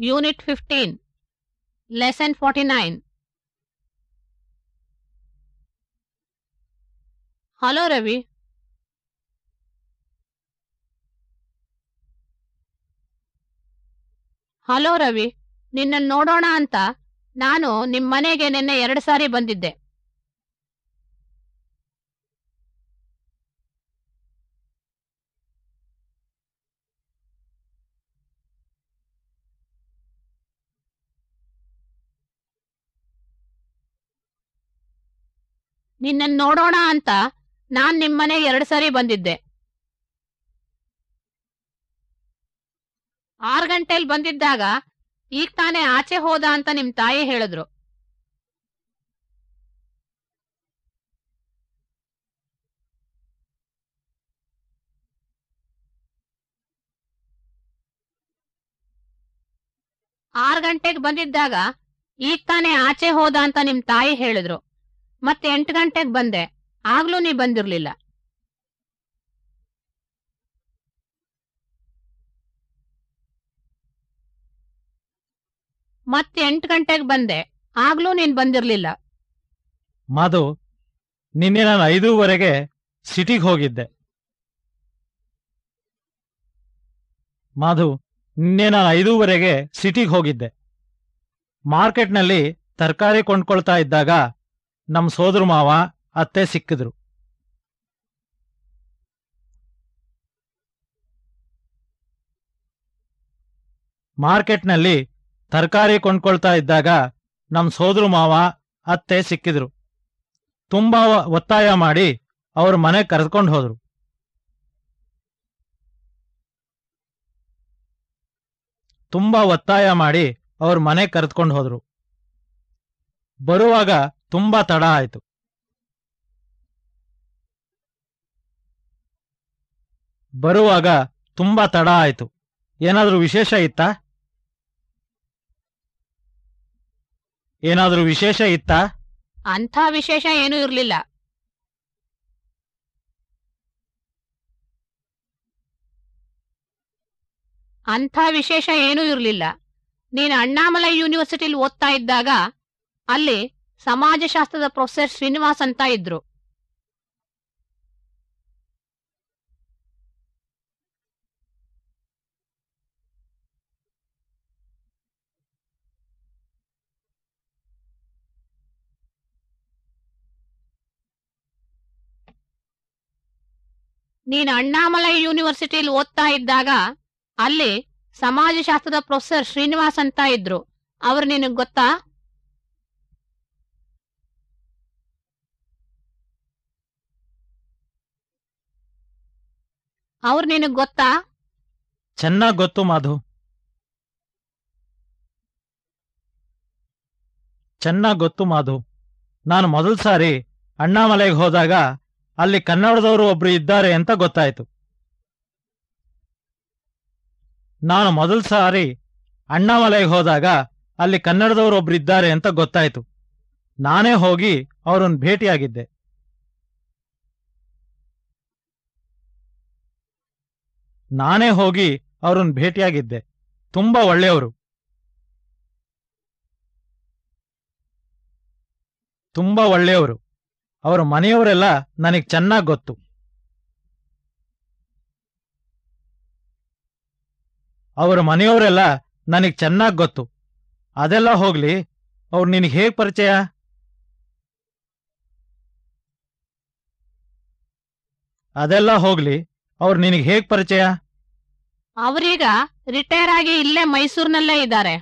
Unit 15, Lesson 49. Hello Ravi hello Ravi ನಿನ್ನನ್ನು ನೋಡೋಣ ಅಂತ ನಾನು ನಿಮ್ಮ ಮನೆಗೆ ನಿನ್ನೆ ಎರಡು ಸಾರಿ ಬಂದಿದ್ದೆ. ನಿನ್ನನ್ನು ನೋಡೋಣ ಅಂತ ನಾನ್ ನಿಮ್ಮನೆ ಎರಡು ಸಾರಿ ಬಂದಿದ್ದೆ. ಆರು ಗಂಟೆಲ್ ಬಂದಿದ್ದಾಗ ಈಗ ತಾನೇ ಆಚೆ ಹೋದ ಅಂತ ನಿಮ್ ತಾಯಿ ಹೇಳಿದ್ರು. ಆರು ಗಂಟೆಗೆ ಬಂದಿದ್ದಾಗ ಈಗ ತಾನೇ ಆಚೆ ಹೋದ ಅಂತ ನಿಮ್ ತಾಯಿ ಹೇಳಿದ್ರು. ಮತ್ತೆ ಎಂಟು ಗಂಟೆಗೆ ಬಂದೆ. ಆಗ್ಲೂ ನೀ ಬಂದಿರ್ಲಿಲ್ಲ. ಮತ್ತೆ ಎಂಟು ಗಂಟೆಗೆ ಬಂದೆ. ಆಗ್ಲೂ ನೀನ್ ಬಂದಿರ್ಲಿಲ್ಲ. ಮಾಧು, ನಿನ್ನೆ ನಾನು ಐದೂವರೆಗೆ ಸಿಟಿಗೆ ಹೋಗಿದ್ದೆ. ಮಾಧು, ನಿನ್ನೆ ನಾನು ಐದೂವರೆಗೆ ಸಿಟಿಗೆ ಹೋಗಿದ್ದೆ. ಮಾರ್ಕೆಟ್ನಲ್ಲಿ ತರಕಾರಿ ಕೊಂಡ್ಕೊಳ್ತಾ ಇದ್ದಾಗ ನಮ್ಮ ಸೋದರ ಮಾವ, ಅತ್ತೆ ಸಿಕ್ಕಿದ್ರು. ಮಾರ್ಕೆಟ್ನಲ್ಲಿ ತರಕಾರಿ ಕೊಂಡ್ಕೊಳ್ತಾ ಇದ್ದಾಗ ನಮ್ಮ ಸೋದರ ಮಾವ, ಅತ್ತೆ ಸಿಕ್ಕಿದ್ರು. ತುಂಬಾ ಒತ್ತಾಯ ಮಾಡಿ ಅವ್ರ ಮನೆ ಕರೆದುಕೊಂಡು ಹೋದ್ರು. ತುಂಬಾ ಒತ್ತಾಯ ಮಾಡಿ ಅವ್ರ ಮನೆ ಕರೆದುಕೊಂಡು ಹೋದ್ರು. ಬರುವಾಗ ತುಂಬಾ ತಡ ಆಯಿತು. ಬರುವಾಗ ತುಂಬಾ ತಡ ಆಯಿತು. ಏನಾದರೂ ವಿಶೇಷ ಇತ್ತಾ? ಏನಾದರೂ ವಿಶೇಷ ಇತ್ತಾ? ಅಂಥ ವಿಶೇಷ ಏನೂ ಇರಲಿಲ್ಲ. ಅಂಥ ವಿಶೇಷ ಏನೂ ಇರಲಿಲ್ಲ. ನೀನು ಅಣ್ಣಾಮಲೈ ಯೂನಿವರ್ಸಿಟಿಲಿ ಓದ್ತಾ ಇದ್ದಾಗ ಅಲ್ಲಿ ಸಮಾಜಶಾಸ್ತ್ರದ ಪ್ರೊಫೆಸರ್ ಶ್ರೀನಿವಾಸ್ ಅಂತ ಇದ್ರು. ನೀನು ಅಣ್ಣಾಮಲೈ ಯೂನಿವರ್ಸಿಟಿಯಲ್ಲಿ ಓದ್ತಾ ಇದ್ದಾಗ ಅಲ್ಲಿ ಸಮಾಜಶಾಸ್ತ್ರದ ಪ್ರೊಫೆಸರ್ ಶ್ರೀನಿವಾಸ್ ಅಂತ ಇದ್ರು. ಅವ್ರು ನಿನಗ್ ಗೊತ್ತಾ? ಅವ್ರು ನಿನಗ್ ಗೊತ್ತಾ? ಚೆನ್ನಾಗ್ ಗೊತ್ತು, ಮಾಧು. ಚೆನ್ನಾಗ್ ಗೊತ್ತು, ಮಾಧು. ನಾನು ಮೊದಲ ಸಾರಿ ಅಣ್ಣಾಮಲೆಗೆ ಹೋದಾಗ ಅಲ್ಲಿ ಕನ್ನಡದವರು ಒಬ್ರು ಇದ್ದಾರೆ ಅಂತ ಗೊತ್ತಾಯ್ತು. ನಾನು ಮೊದಲ ಸಾರಿ ಅಣ್ಣಾಮಲೆಗೆ ಹೋದಾಗ ಅಲ್ಲಿ ಕನ್ನಡದವರು ಒಬ್ರು ಇದ್ದಾರೆ ಅಂತ ಗೊತ್ತಾಯ್ತು. ನಾನೇ ಹೋಗಿ ಅವರನ್ನು ಭೇಟಿಯಾಗಿದ್ದೆ. ನಾನೇ ಹೋಗಿ ಅವ್ರನ್ನ ಭೇಟಿಯಾಗಿದ್ದೆ. ತುಂಬಾ ಒಳ್ಳೆಯವರು. ತುಂಬಾ ಒಳ್ಳೆಯವರು. ಅವರ ಮನೆಯವರೆಲ್ಲ ನನಗೆ ಚೆನ್ನಾಗಿ ಗೊತ್ತು. ಅವರ ಮನೆಯವರೆಲ್ಲ ನನಗೆ ಚೆನ್ನಾಗಿ ಗೊತ್ತು. ಅದೆಲ್ಲ ಹೋಗ್ಲಿ, ಅವ್ರು ನಿನಗೆ ಹೇಗ್ ಪರಿಚಯ? ಅದೆಲ್ಲ ಹೋಗ್ಲಿ, ಅವ್ರು ನಿನಗೆ ಹೇಗ್ ಪರಿಚಯ? ಅವರೀಗ ರಿಟೈರ್ ಆಗಿ ಇಲ್ಲೇ ಮೈಸೂರಿನಲ್ಲೇ ಇದ್ದಾರೆ.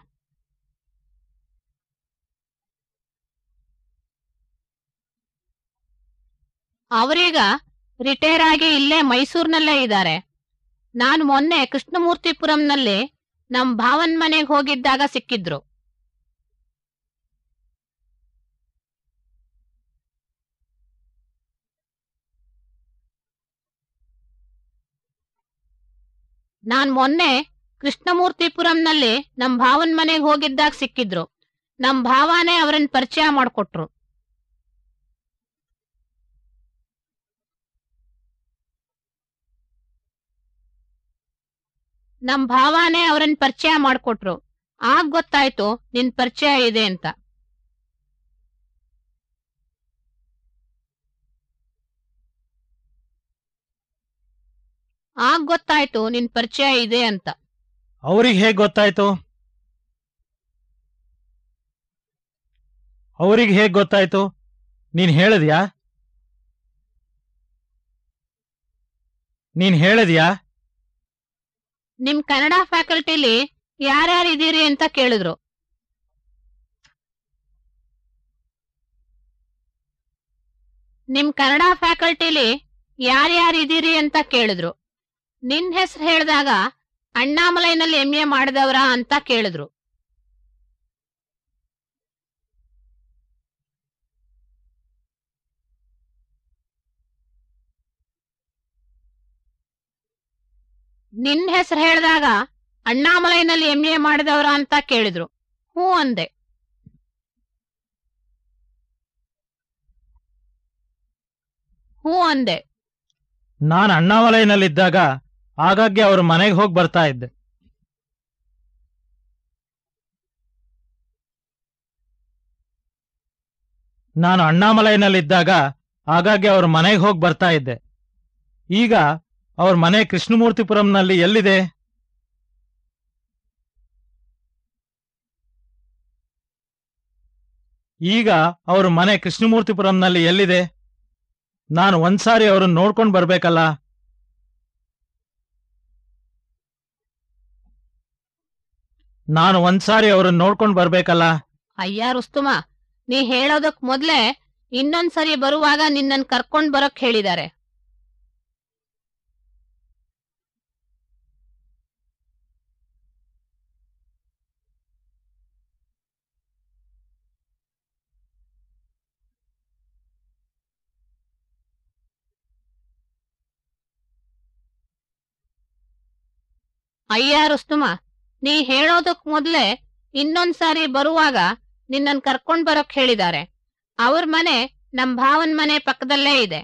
ಅವರೀಗ ರಿಟೈರ್ ಆಗಿ ಇಲ್ಲೇ ಮೈಸೂರಿನಲ್ಲೇ ಇದ್ದಾರೆ. ನಾನು ಮೊನ್ನೆ ಕೃಷ್ಣಮೂರ್ತಿಪುರಂನಲ್ಲಿ ನಮ್ ಭಾವನ್ ಮನೆಗೆ ಹೋಗಿದ್ದಾಗ ಸಿಕ್ಕಿದ್ರು. ನಾನ್ ಮೊನ್ನೆ ಕೃಷ್ಣಮೂರ್ತಿಪುರಂನಲ್ಲಿ ನಮ್ ಭಾವನ್ ಮನೆಗೆ ಹೋಗಿದ್ದಾಗ ಸಿಕ್ಕಿದ್ರು. ನಮ್ ಭಾವಾನೇ ಅವರನ್ನ ಪರಿಚಯ ಮಾಡ್ಕೊಟ್ರು. ನಮ್ ಭಾವಾನೇ ಅವರನ್ನ ಪರಿಚಯ ಮಾಡ್ಕೊಟ್ರು. ಆಗ ಗೊತ್ತಾಯ್ತು ನಿನ್ ಪರಿಚಯ ಇದೆ ಅಂತ. ಆಗ ಗೊತ್ತಾಯ್ತು ನಿನ್ ಪರಿಚಯ ಇದೆ ಅಂತ. ಅವ್ರಿಗೆ ಹೇಗ್ ಗೊತ್ತಾಯ್ತು? ಅವ್ರಿಗೆ ಹೇಗ್ ಗೊತ್ತಾಯ್ತು? ನೀನ್ ಹೇಳಿದ್ಯಾ? ನೀನ್ ಹೇಳಿದ್ಯಾ? ನಿಮ್ ಕನ್ನಡ ಫ್ಯಾಕಲ್ಟಿಲಿ ಯಾರ್ಯಾರು ಇದೀರಿ ಅಂತ ಕೇಳಿದ್ರು. ನಿಮ್ ಕನ್ನಡ ಫ್ಯಾಕಲ್ಟಿಲಿ ಯಾರ್ಯಾರು ಇದೀರಿ ಅಂತ ಕೇಳಿದ್ರು. ನಿನ್ ಹೆಸರು ಹೇಳಿದಾಗ ಅಣ್ಣಾಮಲೈನಲ್ಲಿ ಎಂ ಎ ಮಾಡಿದವ್ರಾ ಅಂತ ಕೇಳಿದ್ರು. ನಿನ್ ಹೆಸರು ಹೇಳಿದಾಗ ಅಣ್ಣಾಮಲೈನಲ್ಲಿ ಎಂ ಎ ಮಾಡಿದವ್ರ ಅಂತ ಕೇಳಿದ್ರು. ಹ್ಞೂ ಅಂದೆ. ಹ್ಞೂ ಅಂದೆ. ನಾನು ಅಣ್ಣಾಮಲೈನಲ್ಲಿದ್ದಾಗ ಆಗಾಗ್ಗೆ ಅವ್ರ ಮನೆಗೆ ಹೋಗಿ ಬರ್ತಾ ಇದ್ದೆ. ನಾನು ಅಣ್ಣಾಮಲೈನಲ್ಲಿದ್ದಾಗ ಆಗಾಗ್ಗೆ ಅವ್ರ ಮನೆಗೆ ಹೋಗಿ ಬರ್ತಾ ಇದ್ದೆ. ಈಗ ಅವ್ರ ಮನೆ ಕೃಷ್ಣಮೂರ್ತಿಪುರಂನಲ್ಲಿ ಎಲ್ಲಿದೆ? ಈಗ ಅವ್ರ ಮನೆ ಕೃಷ್ಣಮೂರ್ತಿಪುರಂನಲ್ಲಿ ಎಲ್ಲಿದೆ? ನಾನು ಒಂದ್ಸಾರಿ ಅವ್ರನ್ನ ನೋಡ್ಕೊಂಡು ಬರ್ಬೇಕಲ್ಲ? ನಾನು ಒಂದ್ಸಾರಿ ಅವ್ರನ್ನ ನೋಡ್ಕೊಂಡ್ ಬರ್ಬೇಕಲ್ಲ? ಅಯ್ಯ ರುಸ್ತುಮ, ನೀ ಹೇಳೋದಕ್ ಮೊದ್ಲೇ ಇನ್ನೊಂದ್ಸರಿ ಬರುವಾಗ ನಿನ್ನನ್ ಕರ್ಕೊಂಡ್ ಬರಕ್ ಹೇಳಿದ್ದಾರೆ. ಅಯ್ಯ ರುಸ್ತುಮ ನೀ ಹೇಳೋದಕ್ ಮೊದ್ಲೇ ಇನ್ನೊಂದ್ಸಾರಿ ಬರುವಾಗ ನಿನ್ನನ್ ಕರ್ಕೊಂಡ್ ಬರೋಕ್ ಹೇಳಿದ್ದಾರೆ. ಅವ್ರ ಮನೆ ನಮ್ ಭಾವನ್ ಮನೆ ಪಕ್ಕದಲ್ಲೇ ಇದೆ.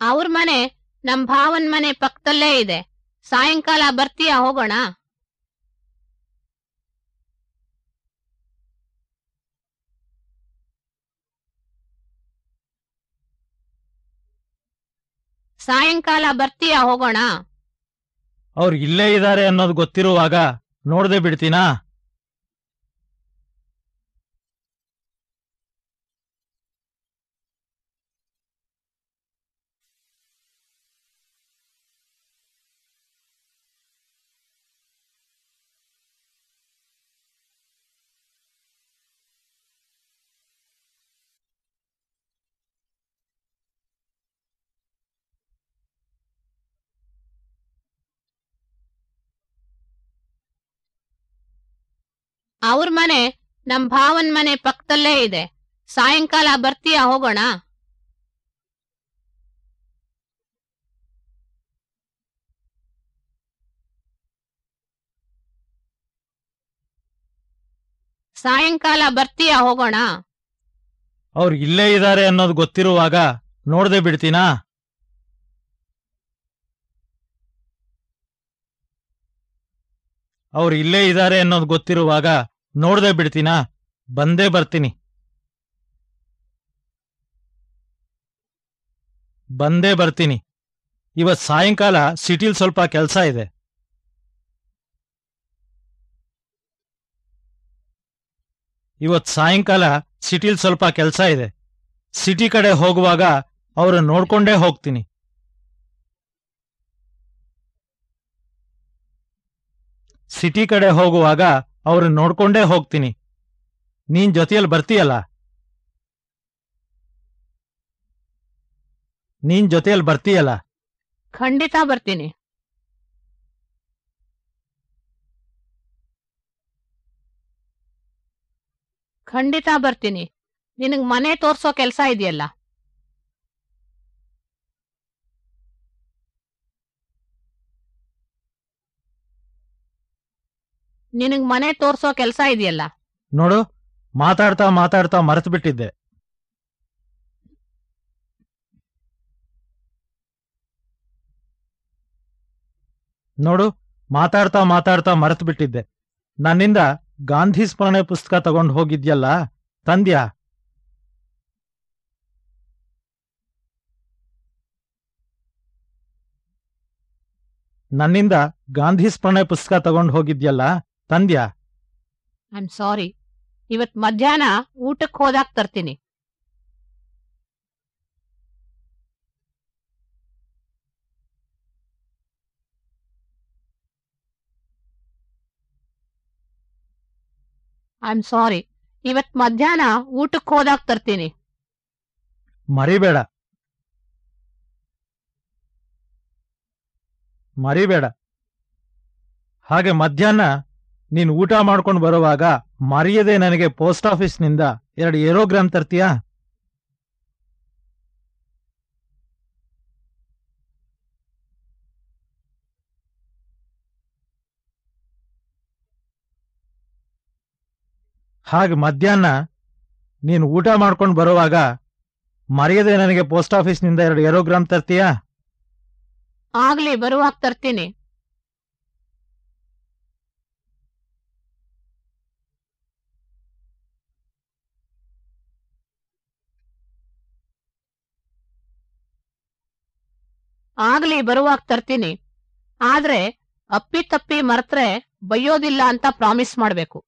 ಅವ್ರ ಮನೆ ನಮ್ ಭಾವನ್ ಮನೆ ಪಕ್ಕದಲ್ಲೇ ಇದೆ. ಸಾಯಂಕಾಲ ಬರ್ತೀಯಾ ಹೋಗೋಣ? ಸಾಯಂಕಾಲ ಬರ್ತೀಯಾ ಹೋಗೋಣ? ಅವ್ರು ಇಲ್ಲೇ ಇದ್ದಾರೆ ಅನ್ನೋದು ಗೊತ್ತಿರುವಾಗ ನೋಡದೆ ಬಿಡ್ತೀನಾ? ಅವ್ರ ಮನೆ ನಮ್ ಭಾವನ್ ಮನೆ ಪಕ್ಕದಲ್ಲೇ ಇದೆ. ಸಾಯಂಕಾಲ ಬರ್ತೀಯಾ ಹೋಗೋಣ? ಸಾಯಂಕಾಲ ಬರ್ತೀಯಾ ಹೋಗೋಣ? ಅವ್ರು ಇಲ್ಲೇ ಇದ್ದಾರೆ ಅನ್ನೋದು ಗೊತ್ತಿರುವಾಗ ನೋಡ್ದೆ ಬಿಡ್ತೀನಾ? ಅವ್ರು ಇಲ್ಲೇ ಇದ್ದಾರೆ ಅನ್ನೋದು ಗೊತ್ತಿರುವಾಗ ನೋಡ್ದೆ ಬಿಡ್ತೀನಾ? ಬಂದೇ ಬರ್ತೀನಿ. ಬಂದೇ ಬರ್ತೀನಿ. ಇವತ್ ಸಾಯಂಕಾಲ ಸಿಟಿಲ್ ಸ್ವಲ್ಪ ಕೆಲಸ ಇದೆ. ಇವತ್ ಸಾಯಂಕಾಲ ಸಿಟಿಲ್ ಸ್ವಲ್ಪ ಕೆಲಸ ಇದೆ. ಸಿಟಿ ಕಡೆ ಹೋಗುವಾಗ ಅವರು ನೋಡ್ಕೊಂಡೇ ಹೋಗ್ತೀನಿ. ಸಿಟಿ ಕಡೆ ಹೋಗುವಾಗ ಅವ್ರ ನೋಡ್ಕೊಂಡೇ ಹೋಗ್ತೀನಿ. ನೀನ್ ಜೊತೆಯಲ್ಲಿ ಬರ್ತೀಯಲ್ಲ? ನೀನ್ ಜೊತೆಯಲ್ಲಿ ಬರ್ತೀಯಲ್ಲ? ಖಂಡಿತ ಬರ್ತೀನಿ. ಖಂಡಿತ ಬರ್ತೀನಿ. ನಿನಗ್ ಮನೆ ತೋರ್ಸೋ ಕೆಲ್ಸ ಇದೆಯಲ್ಲ? ನಿನಗ್ ಮನೆ ತೋರ್ಸೋ ಕೆಲಸ ಇದೆಯಲ್ಲ? ನೋಡು, ಮಾತಾಡ್ತಾ ಮಾತಾಡ್ತಾ ಮರೆತು ಬಿಟ್ಟಿದ್ದೆ ನೋಡು, ಮಾತಾಡ್ತಾ ಮಾತಾಡ್ತಾ ಮರೆತು ಬಿಟ್ಟಿದ್ದೆ ನನ್ನಿಂದ ಗಾಂಧಿ ಸ್ಮರಣೆ ಪುಸ್ತಕ ತಗೊಂಡು ಹೋಗಿದ್ಯಲ್ಲ, ತಂದ್ಯಾ? ನನ್ನಿಂದ ಗಾಂಧಿ ಸ್ಮರಣೆ ಪುಸ್ತಕ ತಗೊಂಡು ಹೋಗಿದ್ಯಲ್ಲ ತಂದ್ಯಾ? ಐ ಆಮ್ ಸಾರಿ ಇವತ್ ಮಧ್ಯಾಹ್ನ ಊಟಕ್ಕೆ ಹೋದಾಗ ತರ್ತೀನಿ. ಐ ಆಮ್ ಸಾರಿ ಇವತ್ ಮಧ್ಯಾಹ್ನ ಊಟಕ್ಕೆ ಹೋದಾಗ ತರ್ತೀನಿ. ಮರಿಬೇಡ. ಮರಿಬೇಡ. ಹಾಗೆ ಮಧ್ಯಾಹ್ನ ನೀನು ಊಟ ಮಾಡ್ಕೊಂಡು ಬರುವಾಗ ಮರೆಯದೆ ನನಗೆ ಪೋಸ್ಟ್ ಆಫೀಸ್ನಿಂದ ಎರಡು ಏರೋಗ್ರಾಮ್ ತರ್ತೀಯಾ? ಹಾಗೆ ಮಧ್ಯಾಹ್ನ ನೀನು ಊಟ ಮಾಡ್ಕೊಂಡು ಬರುವಾಗ ಮರೆಯದೆ ನನಗೆ ಪೋಸ್ಟ್ ಆಫೀಸ್ನಿಂದ ಎರಡು ಏರೋಗ್ರಾಮ್ ತರ್ತೀಯಾ? ಆಗ್ಲಿ ಬರುವಾಗ ತರ್ತೀನಿ. ಆಗ್ಲಿ ಬರುವಾಗ ತರ್ತೀನಿ. ಆದ್ರೆ ಅಪ್ಪಿ ತಪ್ಪಿ ಮರೆತ್ರೆ ಬೈಯೋದಿಲ್ಲ ಅಂತ ಪ್ರಾಮಿಸ್ ಮಾಡ್ಬೇಕು.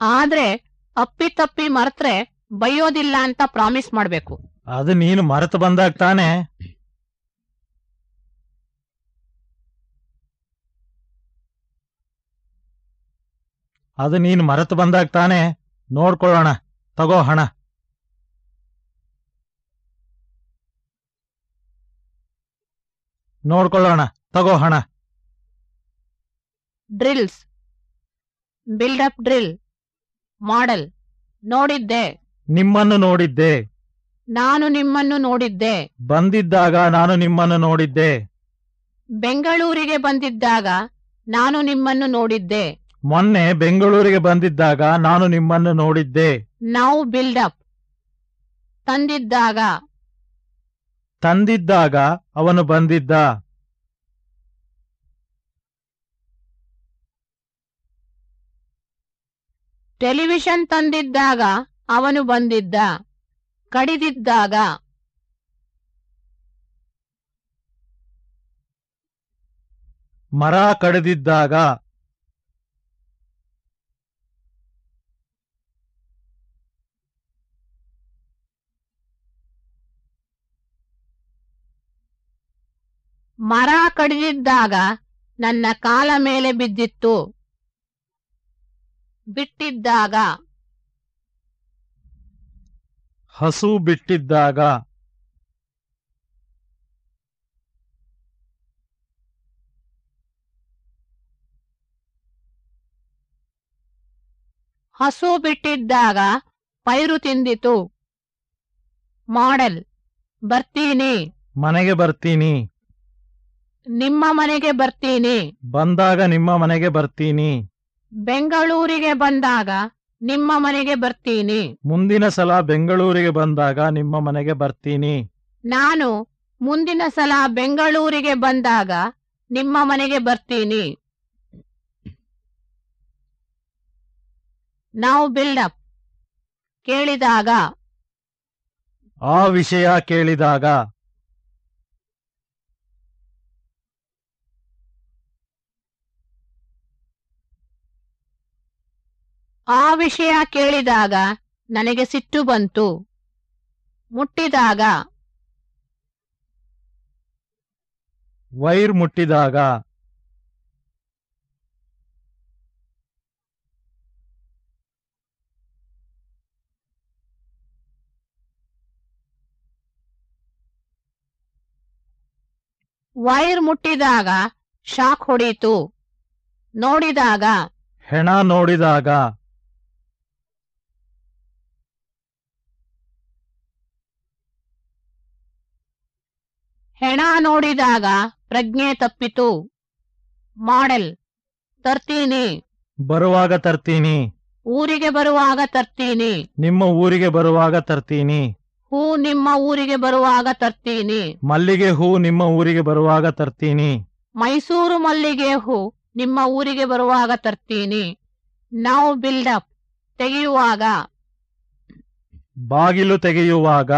ಆದ್ರೆ ಅಪ್ಪಿ ತಪ್ಪಿ ಮರೆತ್ರೆ ಬೈಯೋದಿಲ್ಲ ಅಂತ ಪ್ರಾಮಿಸ್ ಮಾಡ್ಬೇಕು. ಅದು ನೀನು ಮರೆತು ಬಂದಾಗ ತಾನೇ ಅದು ನೀನು ಮರೆತು ಬಂದಾಗ ತಾನೆ ನೋಡ್ಕೊಳ್ಳೋಣ ತಗೋ ಹಣ. ನೋಡ್ಕೊಳ್ಳೋಣ ತಗೋ ಹಣ. Drills. Build up drill. Model. ನೋಡಿದ್ದೆ. ನಿಮ್ಮನ್ನು ನೋಡಿದ್ದೆ. ನಾನು ನಿಮ್ಮನ್ನು ನೋಡಿದ್ದೆ. ಬಂದಿದ್ದಾಗ ನಾನು ನಿಮ್ಮನ್ನು ನೋಡಿದ್ದೆ. ಬೆಂಗಳೂರಿಗೆ ಬಂದಿದ್ದಾಗ ನಾನು ನಿಮ್ಮನ್ನು ನೋಡಿದ್ದೆ. ಮೊನ್ನೆ ಬೆಂಗಳೂರಿಗೆ ಬಂದಿದ್ದಾಗ ನಾನು ನಿಮ್ಮನ್ನು ನೋಡಿದ್ದೆ. ನಾವು ಬಿಲ್ಡಪ್ ತಂದಿದ್ದಾಗ. ತಂದಿದ್ದಾಗ ಅವನು ಬಂದಿದ್ದ. ಟೆಲಿವಿಷನ್ ತಂದಿದ್ದಾಗ ಅವನು ಬಂದಿದ್ದ. ಕಡಿದಿದ್ದಾಗ. ಮರ ಕಡಿದಿದ್ದಾಗ ಮರ ಕಡಿದಿದ್ದಾಗ ನನ್ನ ಕಾಲ ಮೇಲೆ ಬಿದ್ದಿತ್ತು. ಬಿಟ್ಟಿದ್ದಾಗ ಹಸು ಬಿಟ್ಟಿದ್ದಾಗ ಹಸು ಬಿಟ್ಟಿದ್ದಾಗ ಪೈರು ತಿಂದಿತು. ಮಾಡೆಲ್ ಬರ್ತೀನಿ. ಮನೆಗೆ ಬರ್ತೀನಿ. ನಿಮ್ಮ ಮನೆಗೆ ಬರ್ತೀನಿ. ಬಂದಾಗ ನಿಮ್ಮ ಮನೆಗೆ ಬರ್ತೀನಿ. ಬೆಂಗಳೂರಿಗೆ ಬಂದಾಗ ನಿಮ್ಮ ಮನೆಗೆ ಬರ್ತೀನಿ. ಮುಂದಿನ ಸಲ ಬೆಂಗಳೂರಿಗೆ ಬಂದಾಗ ನಿಮ್ಮ ಮನೆಗೆ ಬರ್ತೀನಿ. ನಾನು ಮುಂದಿನ ಸಲ ಬೆಂಗಳೂರಿಗೆ ಬಂದಾಗ ನಿಮ್ಮ ಮನೆಗೆ ಬರ್ತೀನಿ. ನಾವು ಬಿಲ್ಡಪ್ ಕೇಳಿದಾಗ. ಆ ವಿಷಯ ಕೇಳಿದಾಗ. ಆ ವಿಷಯ ಕೇಳಿದಾಗ ನನಗೆ ಸಿಟ್ಟು ಬಂತು. ಮುಟ್ಟಿದಾಗ. ವೈರ್ ಮುಟ್ಟಿದಾಗ. ವೈರ್ ಮುಟ್ಟಿದಾಗ ಶಾಕ್ ಹೊಡೀತು. ನೋಡಿದಾಗ. ಹೆಣ ನೋಡಿದಾಗ. ಹೆಣ ನೋಡಿದಾಗ ಪ್ರಜ್ಞೆ ತಪ್ಪಿತು. ಮಾಡೆಲ್ ತರ್ತೀನಿ. ಬರುವಾಗ ತರ್ತೀನಿ. ಊರಿಗೆ ಬರುವಾಗ ತರ್ತೀನಿ. ನಿಮ್ಮ ಊರಿಗೆ ಬರುವಾಗ ತರ್ತೀನಿ. ಹೂ ನಿಮ್ಮ ಊರಿಗೆ ಬರುವಾಗ ತರ್ತೀನಿ. ಮಲ್ಲಿಗೆ ಹೂ ನಿಮ್ಮ ಊರಿಗೆ ಬರುವಾಗ ತರ್ತೀನಿ. ಮೈಸೂರು ಮಲ್ಲಿಗೆ ಹೂ ನಿಮ್ಮ ಊರಿಗೆ ಬರುವಾಗ ತರ್ತೀನಿ. ನಾವು ಬಿಲ್ಡಪ್ ತೆಗೆಯುವಾಗ. ಬಾಗಿಲು ತೆಗೆಯುವಾಗ.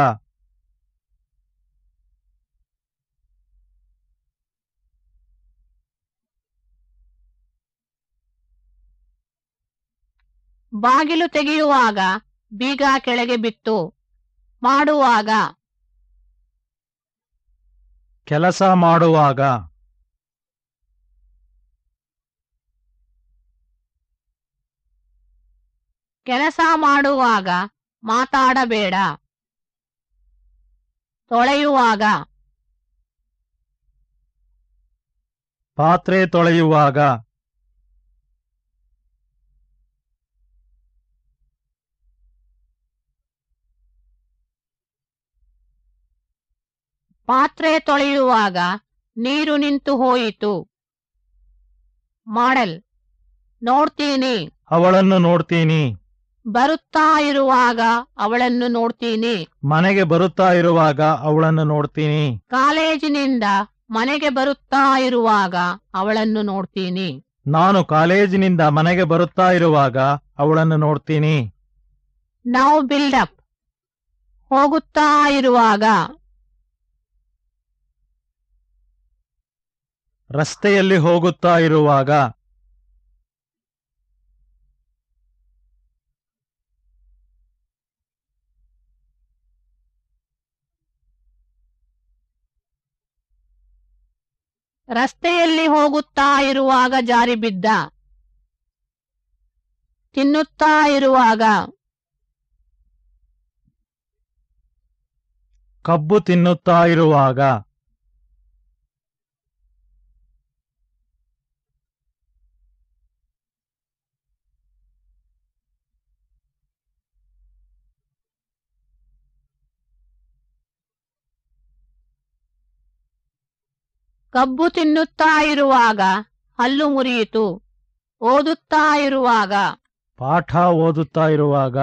ಬಾಗಿಲು ತೆಗೆಯುವಾಗ ಬೀಗ ಕೆಳಗೆ ಬಿತ್ತು ಮಾಡುವಾಗ. ಕೆಲಸ ಮಾಡುವಾಗ. ಕೆಲಸ ಮಾಡುವಾಗ ಮಾತಾಡಬೇಡ. ತೊಳೆಯುವಾಗ. ಪಾತ್ರೆ ತೊಳೆಯುವಾಗ. ಪಾತ್ರೆ ತೊಳೆಯುವಾಗ ನೀರು ನಿಂತು ಹೋಯಿತು. ಮಾಡಲ್ ನೋಡ್ತೀನಿ. ಅವಳನ್ನು ನೋಡ್ತೀನಿ. ಬರುತ್ತಾ ಇರುವಾಗ ಅವಳನ್ನು ನೋಡ್ತೀನಿ. ಮನೆಗೆ ಬರುತ್ತಾ ಇರುವಾಗ ಅವಳನ್ನು ನೋಡ್ತೀನಿ. ಕಾಲೇಜಿನಿಂದ ಮನೆಗೆ ಬರುತ್ತಾ ಇರುವಾಗ ಅವಳನ್ನು ನೋಡ್ತೀನಿ. ನಾನು ಕಾಲೇಜಿನಿಂದ ಮನೆಗೆ ಬರುತ್ತಾ ಇರುವಾಗ ಅವಳನ್ನು ನೋಡ್ತೀನಿ. ನಾವು ಬಿಲ್ಡಪ್ ಹೋಗುತ್ತಾ ಇರುವಾಗ ರಸ್ತೆಯಲ್ಲಿ ಹೋಗುತ್ತಾ ಇರುವಾಗ ರಸ್ತೆಯಲ್ಲಿ ಹೋಗುತ್ತಾ ಇರುವಾಗ ಜಾರಿ ಬಿದ್ದ. ತಿನ್ನುತ್ತಾ ಇರುವಾಗ ಕಬ್ಬು ತಿನ್ನುತ್ತಾ ಇರುವಾಗ ಕಬ್ಬು ತಿನ್ನುತ್ತಾ ಇರುವಾಗ ಹಲ್ಲು ಮುರಿಯಿತು. ಓದುತ್ತಾ ಇರುವಾಗ. ಪಾಠ ಓದುತ್ತಾ ಇರುವಾಗ.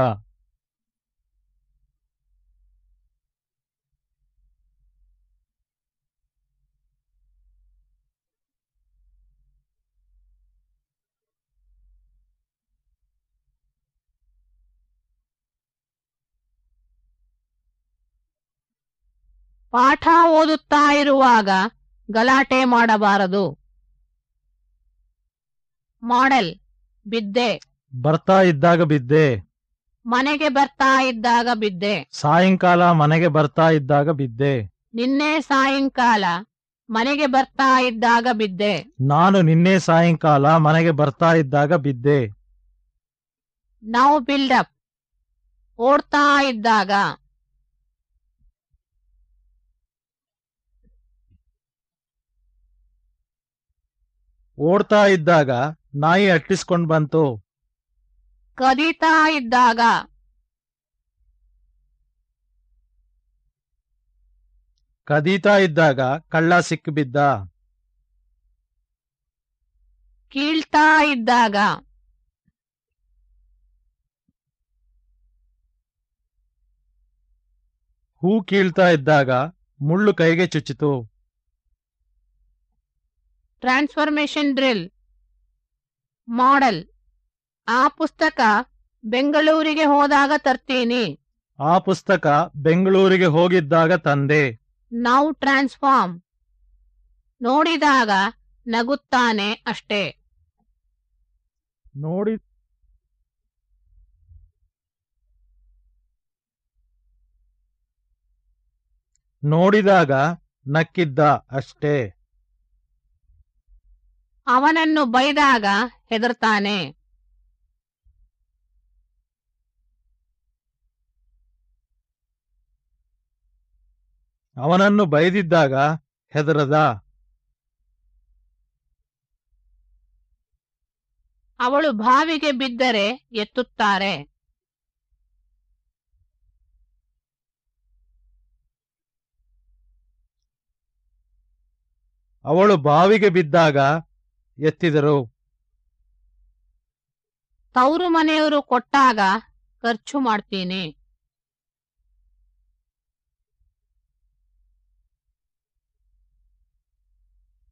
ಪಾಠ ಓದುತ್ತಾ ಇರುವಾಗ ಗಲಾಟೆ ಮಾಡಬಾರದು. ಮಾಡೆಲ್ ಬಿದ್ದೆ. ಬರ್ತಾ ಇದ್ದಾಗ ಬಿದ್ದೆ. ಮನೆಗೆ ಬರ್ತಾ ಇದ್ದಾಗ ಬಿದ್ದೆ. ಸಾಯಂಕಾಲ ಮನೆಗೆ ಬರ್ತಾ ಇದ್ದಾಗ ಬಿದ್ದೆ. ನಿನ್ನೆ ಸಾಯಂಕಾಲ ಮನೆಗೆ ಬರ್ತಾ ಇದ್ದಾಗ ಬಿದ್ದೆ. ನಾನು ನಿನ್ನೆ ಸಾಯಂಕಾಲ ಮನೆಗೆ ಬರ್ತಾ ಇದ್ದಾಗ ಬಿದ್ದೆ. ನಾವು ಬಿಲ್ಡಪ್ ಓಡ್ತಾ ಇದ್ದಾಗ ಓಡ್ತಾ ಇದ್ದಾಗ ನಾಯಿ ಅಟ್ಟಿಸ್ಕೊಂಡ್ ಬಂತು. ಕದೀತಾ ಇದ್ದಾಗ. ಕದೀತಾ ಇದ್ದಾಗ ಕಳ್ಳ ಸಿಕ್ಕಿಬಿದ್ದ. ಕೀಳ್ತಾ ಇದ್ದಾಗ. ಹೂ ಕೀಳ್ತಾ ಇದ್ದಾಗ ಮುಳ್ಳು ಕೈಗೆ ಚುಚ್ಚಿತು. Transformation drill model. ಆ ಪುಸ್ತಕ ಬೆಂಗಳೂರಿಗೆ ಹೋದಾಗ ತರ್ತೀನಿ. ಆ ಪುಸ್ತಕ ಬೆಂಗಳೂರಿಗೆ ಹೋಗಿದ್ದಾಗ ತಂದೆ. ನಾವು ಟ್ರಾನ್ಸ್ಫಾರ್ಮ್. ನೋಡಿದಾಗ ನಗುತ್ತಾನೆ ಅಷ್ಟೇ. ನೋಡಿ ನೋಡಿದಾಗ ನಕ್ಕಿದ್ದ ಅಷ್ಟೇ. ಅವನನ್ನು ಬೈದಾಗ ಹೆದರ್ತಾನೆ. ಅವನನ್ನು ಬೈದಿದ್ದಾಗ ಹೆದರದ? ಅವಳು ಬಾವಿಗೆ ಬಿದ್ದರೆ ಎತ್ತುತ್ತಾರೆ. ಅವಳು ಬಾವಿಗೆ ಬಿದ್ದಾಗ ಎತ್ತಿದರು. ತವರು ಮನೆಯವರು ಕೊಟ್ಟಾಗ ಖರ್ಚು ಮಾಡ್ತೀನಿ.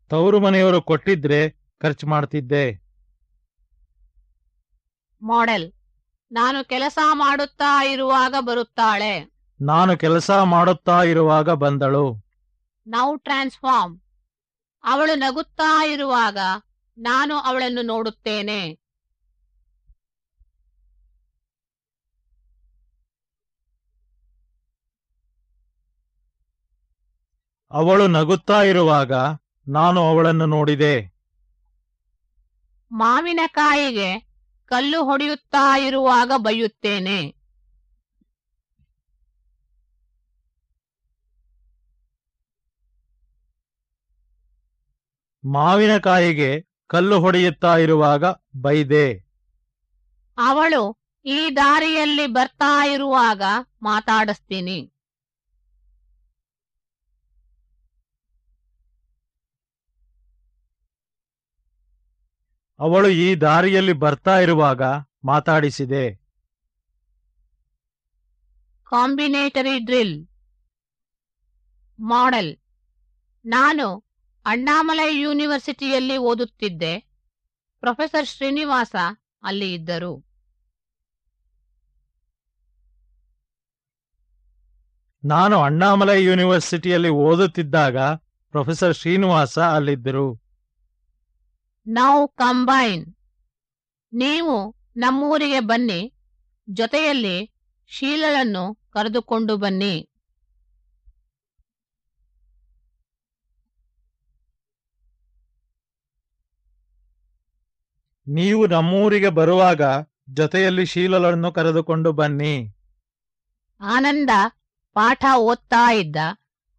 ತವರು ಮನೆಯವರು ಕೊಟ್ಟಿದ್ರೆ ಖರ್ಚು ಮಾಡ್ತಿದ್ದೆ. ಮಾಡೆಲ್ ನಾನು ಕೆಲಸ ಮಾಡುತ್ತಾ ಇರುವಾಗ ಬರುತ್ತಾಳೆ. ನಾನು ಕೆಲಸ ಮಾಡುತ್ತಾ ಇರುವಾಗ ಬಂದಳು. Now transform. ಅವಳು ನಗುತ್ತಾ ಇರುವಾಗ ನಾನು ಅವಳನ್ನು ನೋಡುತ್ತೇನೆ. ಅವಳು ನಗುತ್ತಾ ಇರುವಾಗ ನಾನು ಅವಳನ್ನು ನೋಡಿದೆ. ಮಾವಿನಕಾಯಿಗೆ ಕಲ್ಲು ಹೊಡೆಯುತ್ತಾ ಇರುವಾಗ ಬೈಯುತ್ತೇನೆ ಮಾವಿನಕಾಯಿಗೆ ಕಲ್ಲು ಹೊಡೆಯುತ್ತಾ ಇರುವಾಗ ಬೈದೆ. ಅವಳು ಈ ದಾರಿಯಲ್ಲಿ ಬರ್ತಾ ಇರುವಾಗ ಮಾತಾಡಿಸ್ತೀನಿ. ಅವಳು ಈ ದಾರಿಯಲ್ಲಿ ಬರ್ತಾ ಇರುವಾಗ ಮಾತಾಡಿಸಿದೆ. Combinatory drill. ಮಾಡೆಲ್. ನಾನು ಅಣ್ಣಾಮಲೈ ಯೂನಿವರ್ಸಿಟಿಯಲ್ಲಿ ಓದುತ್ತಿದ್ದೆ. ಪ್ರೊಫೆಸರ್ ಶ್ರೀನಿವಾಸ ಅಲ್ಲಿ ಇದ್ದರು. ನಾನು ಅಣ್ಣಾಮಲೈ ಯೂನಿವರ್ಸಿಟಿಯಲ್ಲಿ ಓದುತ್ತಿದ್ದಾಗ ಪ್ರೊಫೆಸರ್ ಶ್ರೀನಿವಾಸ ಅಲ್ಲಿದ್ದರು. ನಾವು ಕಂಬೈನ್. ನೀವು ನಮ್ಮೂರಿಗೆ ಬನ್ನಿ. ಜೊತೆಯಲ್ಲಿ ಶೀಲಳನ್ನು ಕರೆದುಕೊಂಡು ಬನ್ನಿ. ನೀವು ನಮ್ಮೂರಿಗೆ ಬರುವಾಗ ಜೊತೆಯಲ್ಲಿ ಶೀಲಳನ್ನು ಕರೆದುಕೊಂಡು ಬನ್ನಿ. ಆನಂದ ಪಾಠ ಓದ್ತಾ ಇದ್ದ.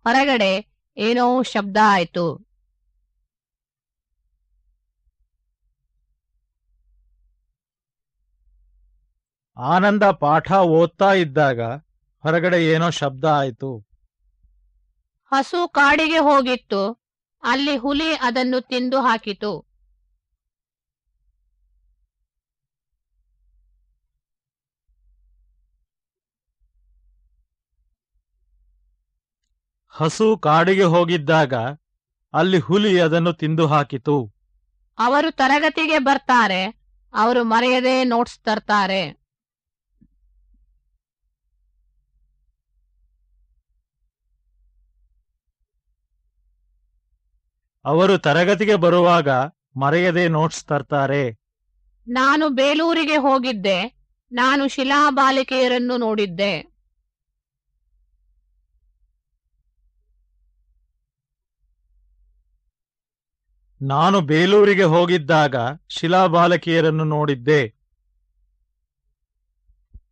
ಹೊರಗಡೆ ಏನೋ ಶಬ್ದ ಆಯಿತು. ಆನಂದ ಪಾಠ ಓದ್ತಾ ಇದ್ದಾಗ ಹೊರಗಡೆ ಏನೋ ಶಬ್ದ ಆಯಿತು. ಹಸು ಕಾಡಿಗೆ ಹೋಗಿತ್ತು. ಅಲ್ಲಿ ಹುಲಿ ಅದನ್ನು ತಿಂದು ಹಾಕಿತು. ಹಸು ಕಾಡಿಗೆ ಹೋಗಿದ್ದಾಗ ಅಲ್ಲಿ ಹುಲಿ ಅದನ್ನು ತಿಂದು ಹಾಕಿತು. ಅವರು ತರಗತಿಗೆ ಬರ್ತಾರೆ ಅವರು ಮರೆಯದೆ ನೋಟ್ಸ್ ತರ್ತಾರೆ. ಅವರು ತರಗತಿಗೆ ಬರುವಾಗ ಮರೆಯದೆ ನೋಟ್ಸ್ ತರ್ತಾರೆ. ನಾನು ಬೇಲೂರಿಗೆ ಹೋಗಿದ್ದೆ ನಾನು ಶಿಲಾಬಾಲಿಕೆಯರನ್ನು ನೋಡಿದ್ದೆ. ನಾನು ಬೇಲೂರಿಗೆ ಹೋಗಿದ್ದಾಗ ಶಿಲಾಬಾಲಕಿಯರನ್ನು ನೋಡಿದ್ದೆ.